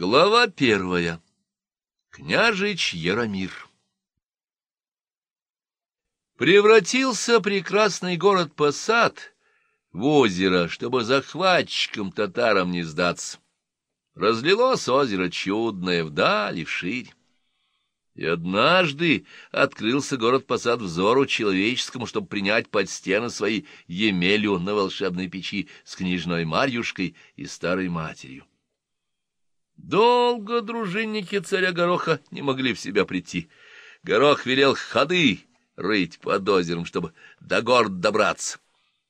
Глава первая. Княжич Яромир. Превратился прекрасный город Посад в озеро, чтобы захватчикам-татарам не сдаться. Разлилось озеро чудное вдаль и вширь. И однажды открылся город Посад взору человеческому, чтобы принять под стены свои Емелю на волшебной печи с княжной Марьюшкой и старой матерью. Долго дружинники царя Гороха не могли в себя прийти. Горох велел ходы рыть под озером, чтобы до города добраться.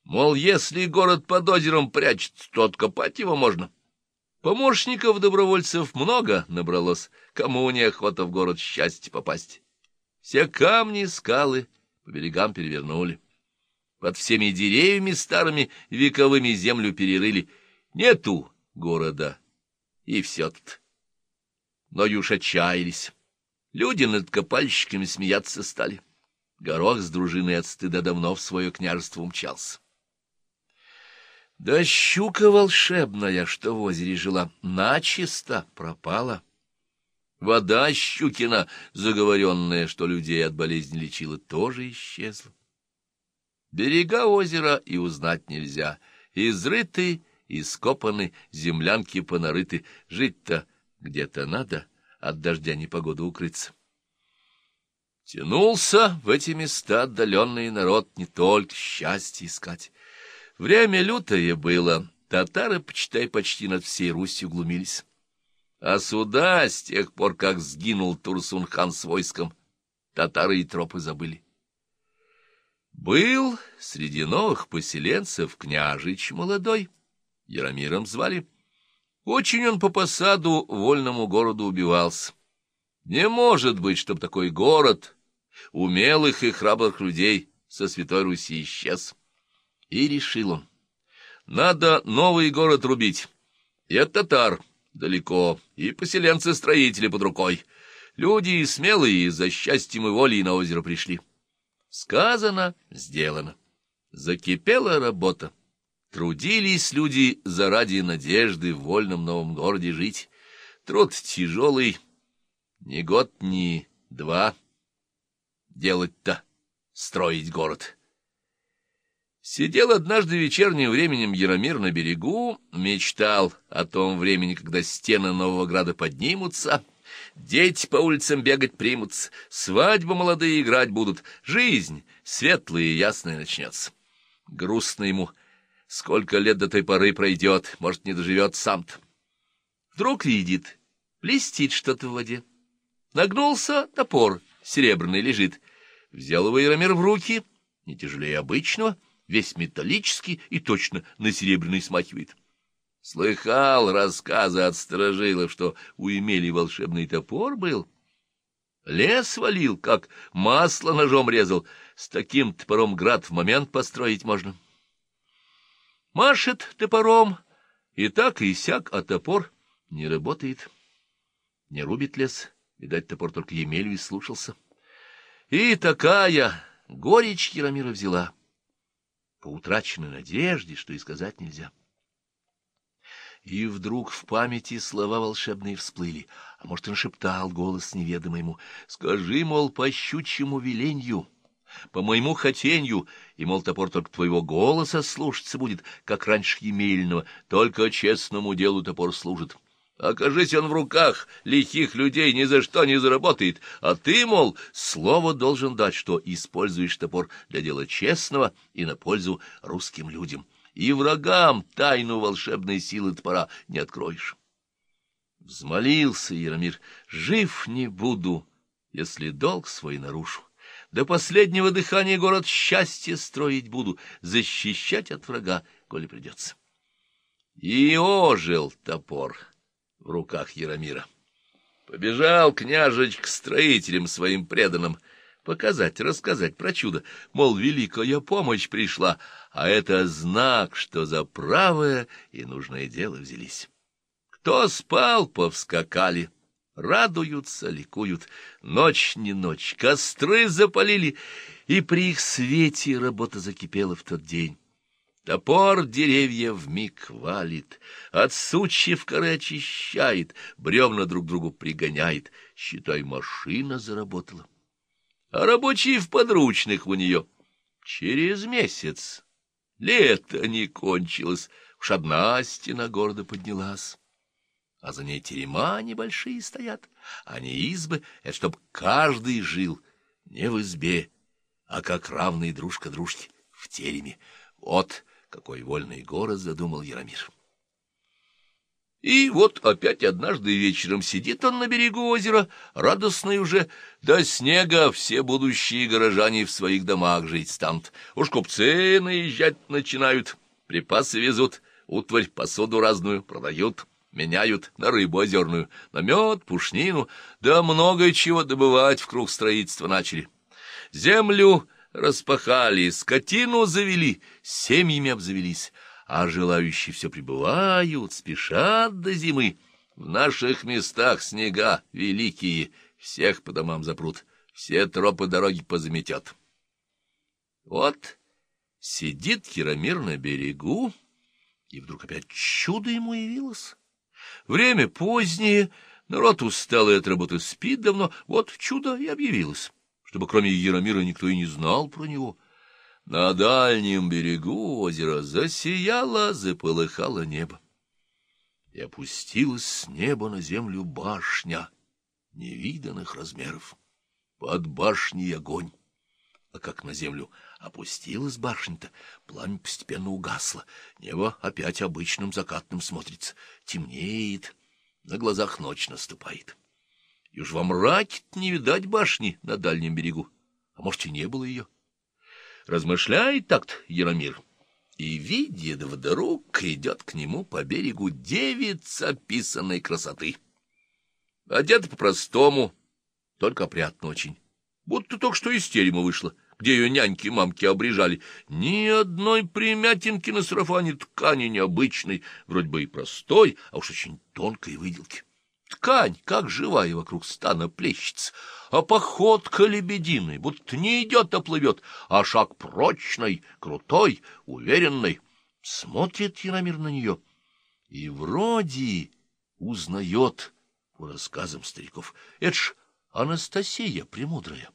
Мол, если город под озером прячется, то откопать его можно. Помощников-добровольцев много набралось, кому неохота в город счастье попасть. Все камни, скалы по берегам перевернули. Под всеми деревьями старыми вековыми землю перерыли. Нету города и все тут. Но уж отчаялись. Люди над копальщиками смеяться стали. Горох с дружиной от стыда давно в свое княжество умчался. Да щука волшебная, что в озере жила, начисто пропала. Вода щукина, заговоренная, что людей от болезни лечила, тоже исчезла. Берега озера и узнать нельзя, изрыты ископаны, землянки понарыты. Жить-то где-то надо, от дождя непогоду укрыться. Тянулся в эти места отдаленный народ не только счастье искать. Время лютое было, татары, почитай, почти над всей Русью глумились. А сюда, с тех пор, как сгинул Турсун-хан с войском, татары и тропы забыли. Был среди новых поселенцев княжич молодой, Яромиром звали. Очень он по посаду вольному городу убивался. Не может быть, чтобы такой город умелых и храбрых людей со Святой Руси исчез. И решил он, надо новый город рубить. И от татар далеко, и поселенцы-строители под рукой. Люди смелые, за счастьем и волей на озеро пришли. Сказано, сделано. Закипела работа. Трудились люди заради надежды в вольном новом городе жить. Труд тяжелый, ни год, ни два. Делать-то, строить город. Сидел однажды вечерним временем Яромир на берегу, мечтал о том времени, когда стены Нового Града поднимутся, дети по улицам бегать примутся, свадьбы молодые играть будут, жизнь светлая и ясная начнется. Грустно ему — Сколько лет до той поры пройдет, может, не доживет сам-то. Вдруг видит, блестит что-то в воде. Нагнулся топор, серебряный лежит. Взял его Яромир в руки, не тяжелее обычного, весь металлический и точно на серебряный смахивает. Слыхал рассказы от сторожилов, что у Емели волшебный топор был. Лес валил, как масло ножом резал. С таким топором град в момент построить можно. Машет топором, и так и сяк, а топор не работает. Не рубит лес, видать, топор только Емелю и слушался. И такая горечь Яромира взяла, по утраченной надежде, что и сказать нельзя. И вдруг в памяти слова волшебные всплыли, а может, он шептал голос неведомый ему, «Скажи, мол, по щучьему веленью» по моему хотенью, и, мол, топор только твоего голоса слушаться будет, как раньше Емельного, только честному делу топор служит. Окажись он в руках лихих людей, ни за что не заработает, а ты, мол, слово должен дать, что используешь топор для дела честного и на пользу русским людям, и врагам тайну волшебной силы топора не откроешь. Взмолился Яромир, жив не буду, если долг свой нарушу. До последнего дыхания город счастья строить буду, защищать от врага, коли придется. И ожил топор в руках Яромира. Побежал княжич к строителям своим преданным, показать, рассказать про чудо, мол, великая помощь пришла, а это знак, что за правое и нужное дело взялись. Кто спал, повскакали — радуются, ликуют. Ночь не ночь, костры запалили, и при их свете работа закипела в тот день. Топор деревья вмиг валит, от сучьев коры очищает, бревна друг другу пригоняет. Считай, машина заработала. А рабочие в подручных у нее. Через месяц лето не кончилось, уж одна стена города поднялась. А за ней терема небольшие стоят, а не избы, это чтоб каждый жил не в избе, а как равный дружка дружке в тереме. Вот какой вольный город задумал Яромир. И вот опять однажды вечером сидит он на берегу озера, радостный уже, до снега все будущие горожане в своих домах жить станут. Уж купцы наезжать начинают, припасы везут, утварь, посуду разную продают, меняют на рыбу озерную, на мед, пушнину, да много чего добывать в круг строительства начали. Землю распахали, скотину завели, семьями обзавелись, а желающие все прибывают, спешат до зимы. В наших местах снега великие, всех по домам запрут, все тропы дороги позаметят. Вот сидит Хиромир на берегу, и вдруг опять чудо ему явилось. Время позднее, народ усталый от работы спит давно, вот чудо и объявилось чтобы кроме Яромира никто и не знал про него. На дальнем берегу озера засияло, заполыхало небо. И опустилась с неба на землю башня невиданных размеров. Под башней огонь. А как на землю опустилась башня-то, пламя постепенно угасло. Небо опять обычным закатным смотрится, темнеет, на глазах ночь наступает. И уж во мраке не видать башни на дальнем берегу, а может, и не было ее. Размышляет так-то Яромир, и видит вдруг идет к нему по берегу девица писанной красоты. Одета по-простому, только опрятно очень, будто только что из терема вышла, где ее няньки-мамки обрежали. Ни одной примятинки на сарафане ткани необычной, вроде бы и простой, а уж очень тонкой выделки. Ткань, как живая, вокруг стана плещется, а походка лебединой, будто не идет, а плывет, а шаг прочный, крутой, уверенный. Смотрит Яромир на нее и вроде узнает по рассказам стариков. Это ж Анастасия Премудрая.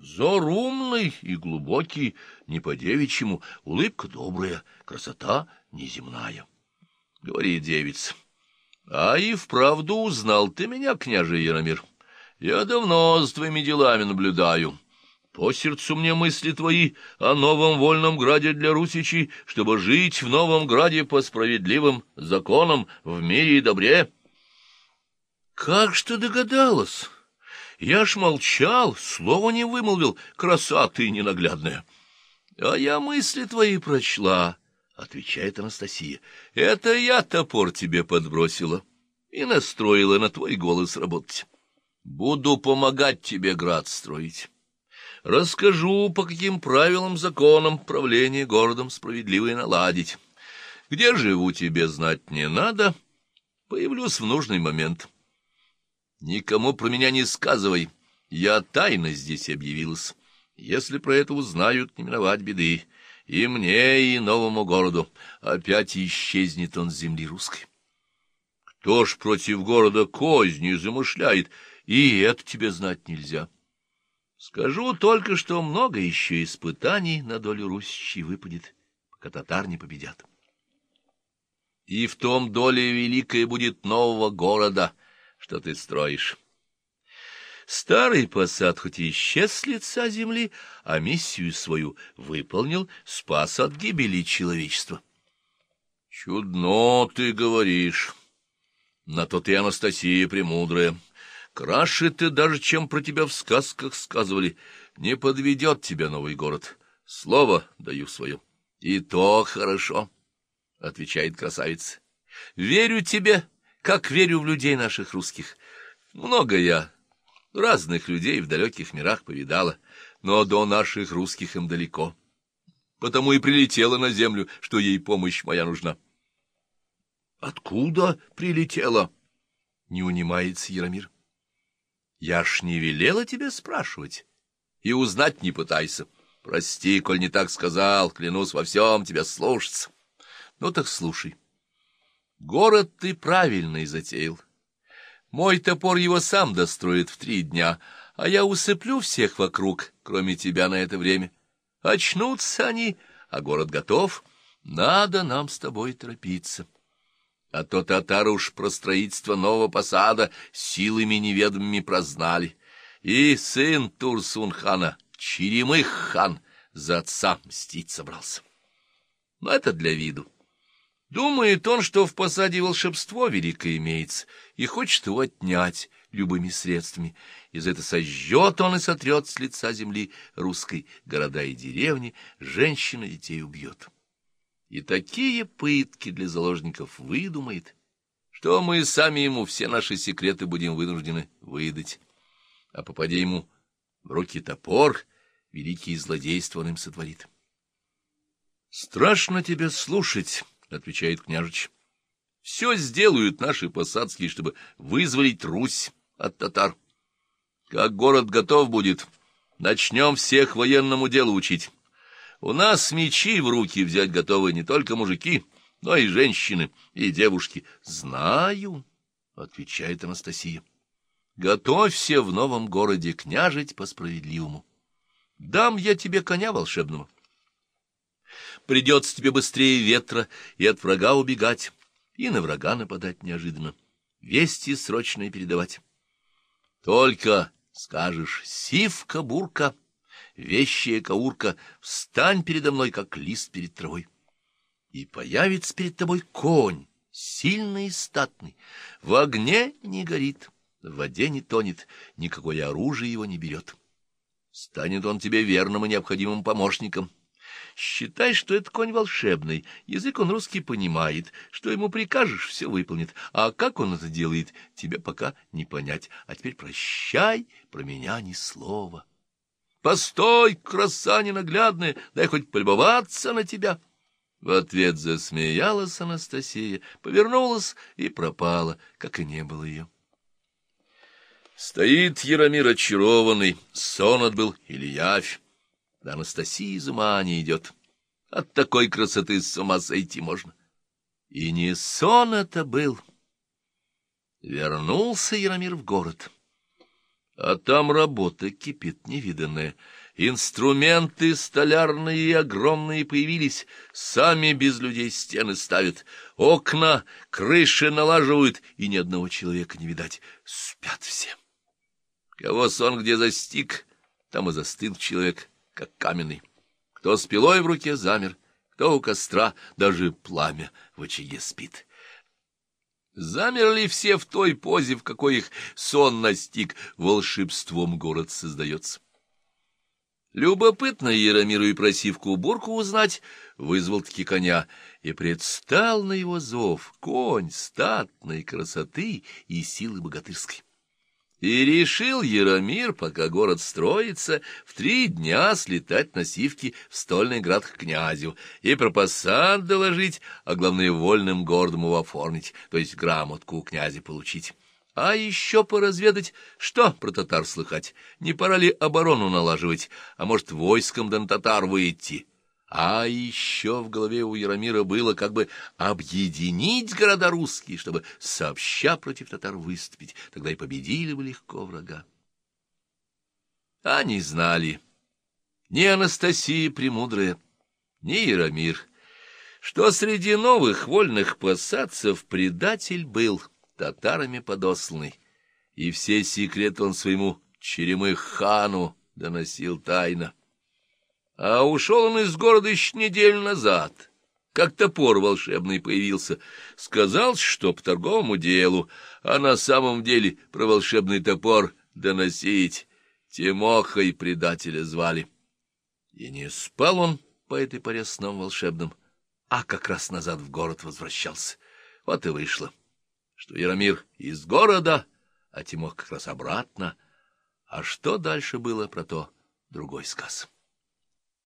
Взор умный и глубокий, не по-девичьему, улыбка добрая, красота неземная. Говорит девица. А и вправду узнал ты меня, княже Яромир. Я давно с твоими делами наблюдаю. По сердцу мне мысли твои о новом вольном граде для русичей, чтобы жить в новом граде по справедливым законам в мире и добре. Как ж ты догадалась? Я ж молчал, слова не вымолвил, краса ты ненаглядная. А я мысли твои прочла, отвечает Анастасия. Это я топор тебе подбросила и настроила на твой голос работать. Буду помогать тебе град строить. Расскажу, по каким правилам, законам правление городом справедливое наладить. Где живу, тебе знать не надо. Появлюсь в нужный момент. Никому про меня не сказывай. Я тайно здесь объявилась. Если про это узнают, не миновать беды. И мне, и новому городу. Опять исчезнет он с земли русской. Кто ж против города козни замышляет, и это тебе знать нельзя. Скажу только, что много еще испытаний на долю Русичей выпадет, пока татар не победят. И в том доля великая будет нового города, что ты строишь. Старый посад хоть и исчез с лица земли, а миссию свою выполнил, спас от гибели человечества. — Чудно ты говоришь. На то ты, Анастасия, премудрая. Краше ты даже, чем про тебя в сказках сказывали. Не подведет тебя новый город. Слово даю свое. — И то хорошо, — отвечает красавица. — Верю тебе, как верю в людей наших русских. Много я Разных людей в далеких мирах повидала, но до наших русских им далеко. Потому и прилетела на землю, что ей помощь моя нужна. — Откуда прилетела? — не унимается Яромир. — Я ж не велела тебе спрашивать, и узнать не пытайся. Прости, коль не так сказал, клянусь во всем тебя слушаться. Ну так слушай. Город ты правильный затеял. Мой топор его сам достроит в три дня, а я усыплю всех вокруг, кроме тебя на это время. Очнутся они, а город готов. Надо нам с тобой торопиться. А то татары уж про строительство нового посада силами неведомыми прознали. И сын Турсун-хана, Черемых-хан, за отца мстить собрался. Но это для виду. Думает он, что в посаде волшебство великое имеется, и хочет его отнять любыми средствами. И за это сожжет он и сотрет с лица земли русской города и деревни, женщин и детей убьет. И такие пытки для заложников выдумает, что мы сами ему все наши секреты будем вынуждены выдать. А попадя ему в руки топор, великие злодейства он им сотворит. — Страшно тебя слушать, — отвечает княжич. — Все сделают наши посадские, чтобы вызволить Русь от татар. Как город готов будет, начнем всех военному делу учить. У нас мечи в руки взять готовы не только мужики, но и женщины, и девушки. — Знаю, — отвечает Анастасия. — Готовься в новом городе княжить по-справедливому. Дам я тебе коня волшебного. Придется тебе быстрее ветра и от врага убегать, и на врага нападать неожиданно, вести срочные передавать. Только скажешь «Сивка-бурка», вещая каурка, встань передо мной, как лист перед травой. И появится перед тобой конь, сильный и статный, в огне не горит, в воде не тонет, никакое оружие его не берет. Станет он тебе верным и необходимым помощником. Считай, что это конь волшебный, язык он русский понимает, что ему прикажешь, все выполнит, а как он это делает, тебе пока не понять. А теперь прощай, про меня ни слова. Постой, краса ненаглядная, дай хоть полюбоваться на тебя. В ответ засмеялась Анастасия, повернулась и пропала, как и не было ее. Стоит Яромир очарованный, сон отбыл или явь. Да Анастасия из ума не идет. От такой красоты с ума сойти можно. И не сон это был. Вернулся Яромир в город. А там работа кипит невиданная. Инструменты столярные и огромные появились, сами без людей стены ставят, окна, крыши налаживают, и ни одного человека не видать. Спят все. Кого сон где застиг, там и застыл человек, как каменный. Кто с пилой в руке замер, кто у костра, даже пламя в очаге спит. Замерли все в той позе, в какой их сон настиг, волшебством город создается. Любопытно Яромиру и просивку бурку узнать, вызвал-таки коня, и предстал на его зов конь статной красоты и силы богатырской. И решил Яромир, пока город строится, в три дня слетать на сивки в стольный град к князю и про посад доложить, а главное вольным городом его оформить, то есть грамотку у князя получить. А еще поразведать, что про татар слыхать, не пора ли оборону налаживать, а может, войском да на татар выйти. А еще в голове у Яромира было как бы объединить города русские, чтобы сообща против татар выступить, тогда и победили бы легко врага. Они знали, ни Анастасия Премудрая, ни Яромир, что среди новых вольных посадцев предатель был татарами подосланный, и все секреты он своему Черемых хану доносил тайно. А ушел он из города еще неделю назад, как топор волшебный появился. Сказал, что по торговому делу, а на самом деле про волшебный топор доносить Тимохой предателя звали. И не спал он по этой поре сном волшебным, а как раз назад в город возвращался. Вот и вышло, что Яромир из города, а Тимох как раз обратно. А что дальше было, про то другой сказ.